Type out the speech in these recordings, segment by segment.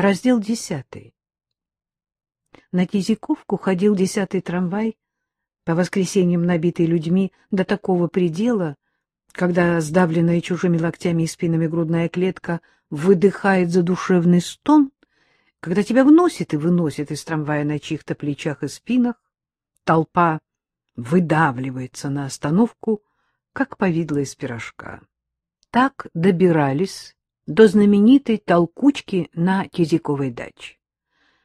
Раздел десятый. На Кизяковку ходил десятый трамвай, по воскресеньям набитый людьми до такого предела, когда сдавленная чужими локтями и спинами грудная клетка выдыхает задушевный стон, когда тебя вносит и выносит из трамвая на чьих-то плечах и спинах, толпа выдавливается на остановку, как повидло из пирожка. Так добирались до знаменитой толкучки на Кизяковой даче.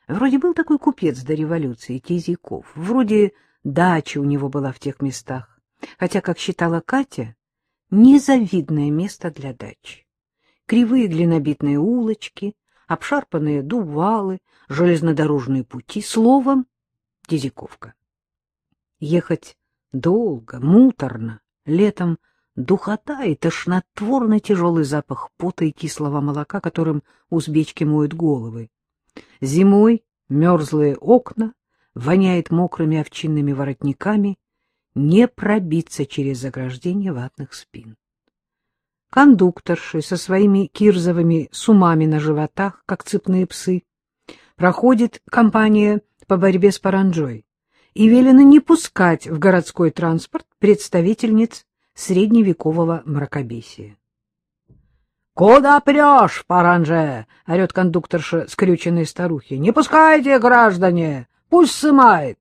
Вроде был такой купец до революции, Кизяков. Вроде дача у него была в тех местах. Хотя, как считала Катя, незавидное место для дачи. Кривые глинобитные улочки, обшарпанные дувалы, железнодорожные пути. Словом, Кизяковка. Ехать долго, муторно, летом — духота и тошнотворный тяжелый запах пота и кислого молока, которым узбечки моют головы. Зимой мерзлые окна, воняет мокрыми овчинными воротниками, не пробиться через заграждение ватных спин. Кондукторши со своими кирзовыми сумами на животах, как цепные псы, проходит компания по борьбе с паранджой, и велено не пускать в городской транспорт представительниц средневекового мракобесия. — Куда прешь, паранже? — орет кондукторша скрюченной старухи. — Не пускайте, граждане! Пусть сымает!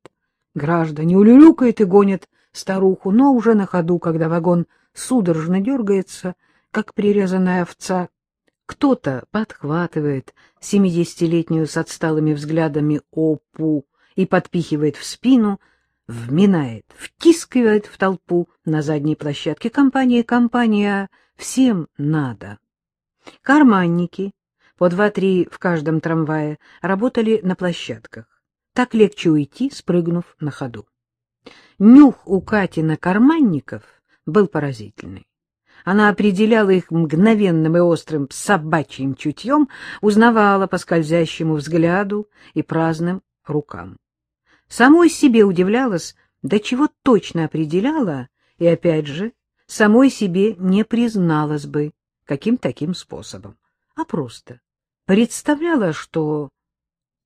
Граждане улюлюкают и гонят старуху, но уже на ходу, когда вагон судорожно дергается, как прирезанная овца, кто-то подхватывает семидесятилетнюю с отсталыми взглядами опу и подпихивает в спину — вминает, втискивает в толпу на задней площадке. Компания, компания, всем надо. Карманники, по два-три в каждом трамвае, работали на площадках. Так легче уйти, спрыгнув на ходу. Нюх у Кати на карманников был поразительный. Она определяла их мгновенным и острым собачьим чутьем, узнавала по скользящему взгляду и праздным рукам. Самой себе удивлялась, до чего точно определяла, и опять же, самой себе не призналась бы, каким таким способом, а просто представляла, что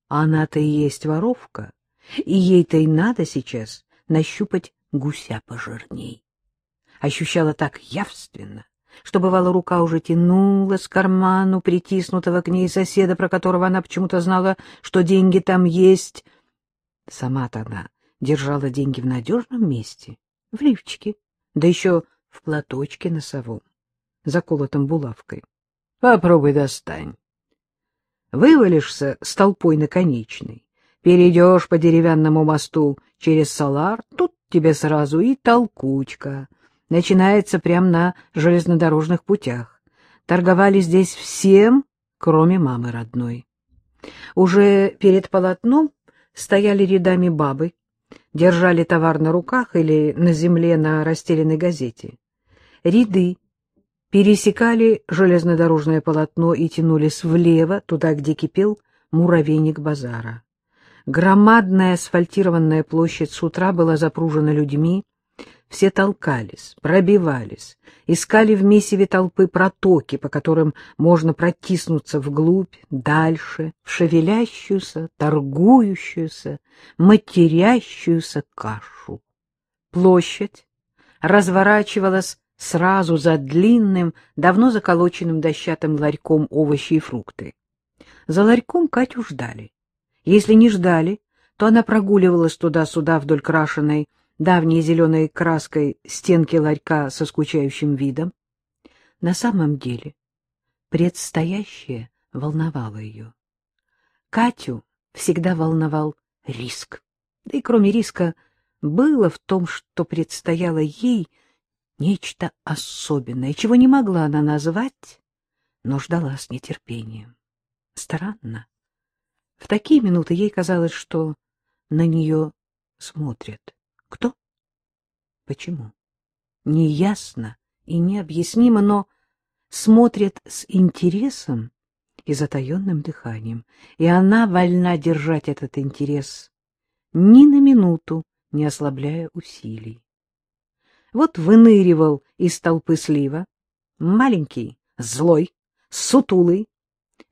она-то и есть воровка, и ей-то и надо сейчас нащупать гуся пожирней. Ощущала так явственно, что, бывало, рука уже тянулась к карману притиснутого к ней соседа, про которого она почему-то знала, что деньги там есть, Сама-то она держала деньги в надежном месте, в лифчике, да еще в платочке носовом, заколотом булавкой. Попробуй достань. Вывалишься с толпой на перейдешь по деревянному мосту через Салар, тут тебе сразу и толкучка. Начинается прямо на железнодорожных путях. Торговали здесь всем, кроме мамы родной. Уже перед полотном стояли рядами бабы, держали товар на руках или на земле на расстеленной газете. Ряды пересекали железнодорожное полотно и тянулись влево, туда, где кипел муравейник базара. Громадная асфальтированная площадь с утра была запружена людьми, все толкались, пробивались, искали в месиве толпы протоки, по которым можно протиснуться вглубь, дальше, в шевелящуюся, торгующуюся, матерящуюся кашу. Площадь разворачивалась сразу за длинным, давно заколоченным дощатым ларьком овощи и фрукты. За ларьком Катю ждали. Если не ждали, то она прогуливалась туда-сюда вдоль крашеной давней зеленой краской стенки ларька со скучающим видом. На самом деле предстоящее волновало ее. Катю всегда волновал риск. Да и кроме риска было в том, что предстояло ей нечто особенное, чего не могла она назвать, но ждала с нетерпением. Странно. В такие минуты ей казалось, что на нее смотрят. Кто? Почему? Неясно и необъяснимо, но смотрят с интересом и затаенным дыханием, и она вольна держать этот интерес ни на минуту, не ослабляя усилий. Вот выныривал из толпы слива, маленький, злой, сутулый,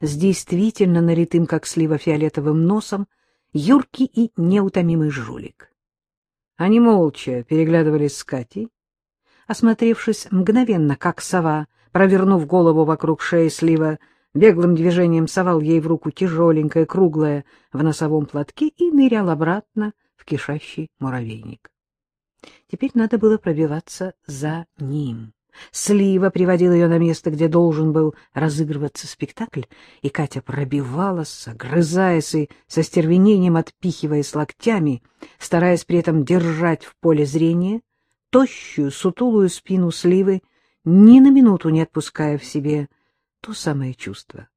с действительно налитым, как слива, фиолетовым носом, юркий и неутомимый жулик. Они молча переглядывались с Катей, осмотревшись мгновенно, как сова, провернув голову вокруг шеи слива, беглым движением совал ей в руку тяжеленькое, круглое в носовом платке и нырял обратно в кишащий муравейник. Теперь надо было пробиваться за ним. Слива приводил ее на место, где должен был разыгрываться спектакль, и Катя пробивалась, огрызаясь и со стервенением отпихиваясь локтями, стараясь при этом держать в поле зрения тощую, сутулую спину Сливы, ни на минуту не отпуская в себе то самое чувство.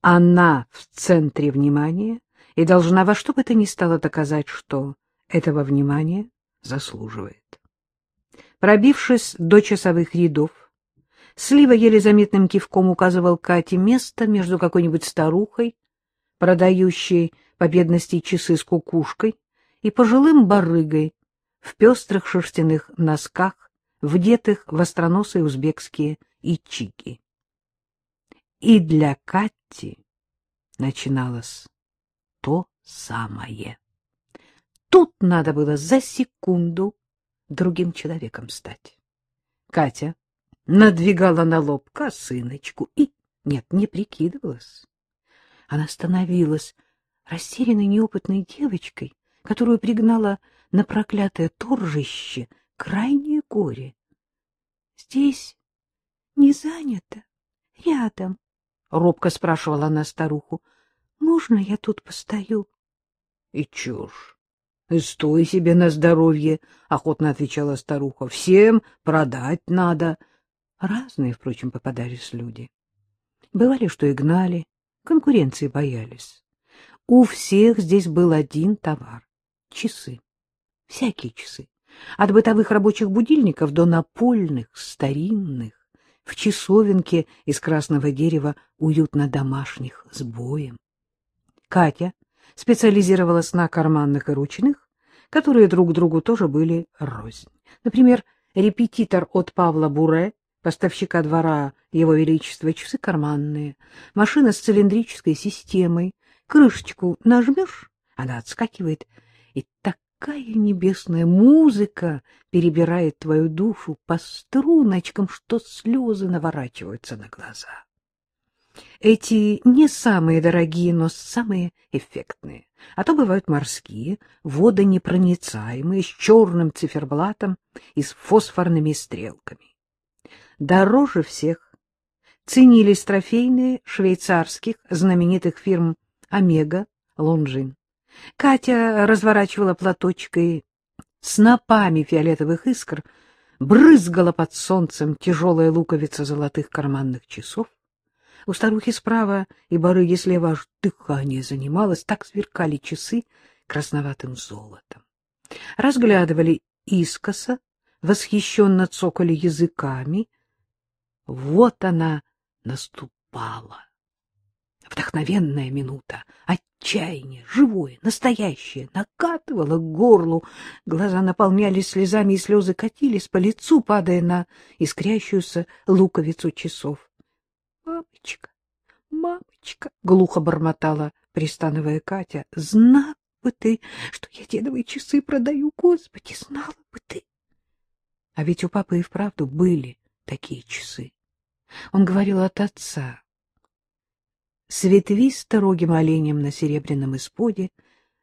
Она в центре внимания и должна во что бы то ни стало доказать, что этого внимания заслуживает. Пробившись до часовых рядов, Слива еле заметным кивком указывал Кате место между какой-нибудь старухой, продающей по бедности часы с кукушкой, и пожилым барыгой в пестрых шерстяных носках, вдетых в остроносые узбекские ичики. И для Кати начиналось то самое. Тут надо было за секунду другим человеком стать. Катя надвигала на лоб косыночку и, нет, не прикидывалась. Она становилась растерянной неопытной девочкой, которую пригнала на проклятое торжище крайнее горе. — Здесь не занято, рядом, — робко спрашивала она старуху. — Можно я тут постою? — И чушь! — Стой себе на здоровье, — охотно отвечала старуха. — Всем продать надо. Разные, впрочем, попадались люди. Бывали, что и гнали, конкуренции боялись. У всех здесь был один товар — часы. Всякие часы. От бытовых рабочих будильников до напольных, старинных, в часовенке из красного дерева уютно домашних с боем. Катя специализировалась на карманных и ручных, которые друг другу тоже были рознь. Например, репетитор от Павла Буре, поставщика двора Его Величества, часы карманные, машина с цилиндрической системой, крышечку нажмешь, она отскакивает, и такая небесная музыка перебирает твою душу по струночкам, что слезы наворачиваются на глаза. Эти не самые дорогие, но самые эффектные. А то бывают морские, водонепроницаемые, с черным циферблатом и с фосфорными стрелками. Дороже всех ценились трофейные швейцарских знаменитых фирм «Омега», «Лонжин». Катя разворачивала платочкой снопами фиолетовых искр, брызгала под солнцем тяжелая луковица золотых карманных часов, у старухи справа и барыги слева аж дыхание занималось, так сверкали часы красноватым золотом. Разглядывали искоса, восхищенно цокали языками. Вот она наступала. Вдохновенная минута, отчаяние, живое, настоящее, накатывало к горлу. Глаза наполнялись слезами, и слезы катились по лицу, падая на искрящуюся луковицу часов. Мамочка, мамочка, — глухо бормотала, пристановая Катя, — знал бы ты, что я дедовые часы продаю, Господи, знала бы ты. А ведь у папы и вправду были такие часы. Он говорил от отца. С ветвисто-рогим оленем на серебряном исподе,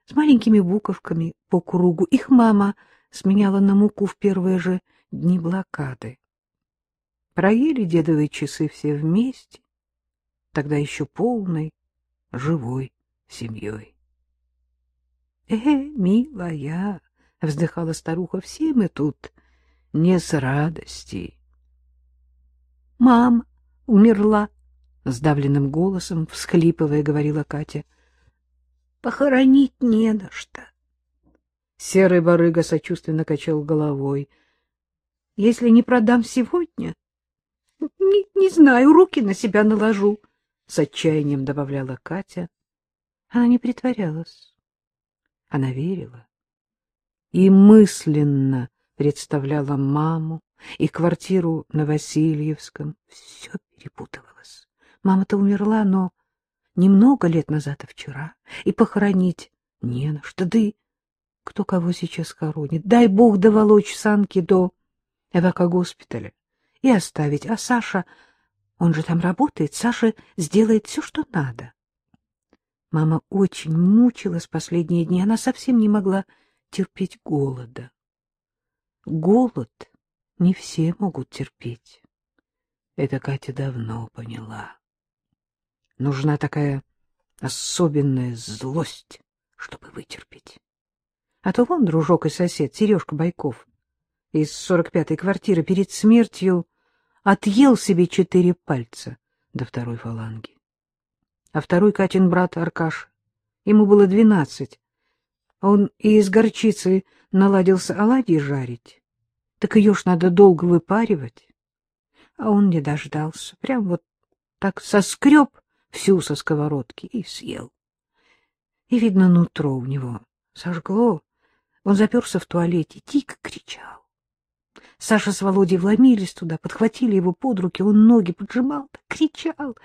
с маленькими буковками по кругу. Их мама сменяла на муку в первые же дни блокады. Проели дедовые часы все вместе, тогда еще полной, живой семьей. — Э, милая, — вздыхала старуха, — все мы тут не с радости. — Мама умерла, — сдавленным голосом, всхлипывая, говорила Катя. — Похоронить не на что. Серый барыга сочувственно качал головой. — Если не продам сегодня, не, не знаю, руки на себя наложу, — с отчаянием добавляла Катя. Она не притворялась. Она верила и мысленно представляла маму и квартиру на Васильевском. Все перепутывалось. Мама-то умерла, но немного лет назад, а вчера. И похоронить не на что. Да и кто кого сейчас хоронит. Дай бог доволочь санки до эвакогоспиталя и оставить. А Саша, он же там работает, Саша сделает все, что надо. Мама очень мучилась последние дни. Она совсем не могла терпеть голода. Голод не все могут терпеть. Это Катя давно поняла. Нужна такая особенная злость, чтобы вытерпеть. А то вон дружок и сосед, Сережка Байков, из сорок пятой квартиры перед смертью отъел себе четыре пальца до второй фаланги. А второй Катин брат Аркаш, ему было двенадцать, он и из горчицы наладился оладьи жарить. Так ее ж надо долго выпаривать. А он не дождался, прям вот так соскреб всю со сковородки и съел. И, видно, нутро у него сожгло. Он заперся в туалете, дико кричал. Саша с Володей вломились туда, подхватили его под руки, он ноги поджимал, кричал.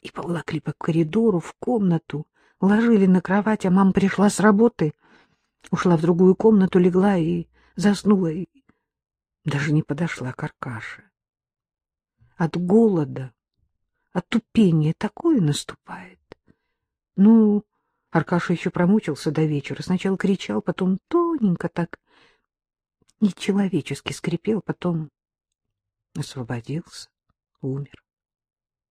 И поволокли по коридору в комнату, ложили на кровать, а мама пришла с работы, ушла в другую комнату, легла и заснула, и даже не подошла к Аркаше. От голода, от тупения такое наступает. Ну, Аркаша еще промучился до вечера. Сначала кричал, потом тоненько так нечеловечески скрипел, потом освободился, умер.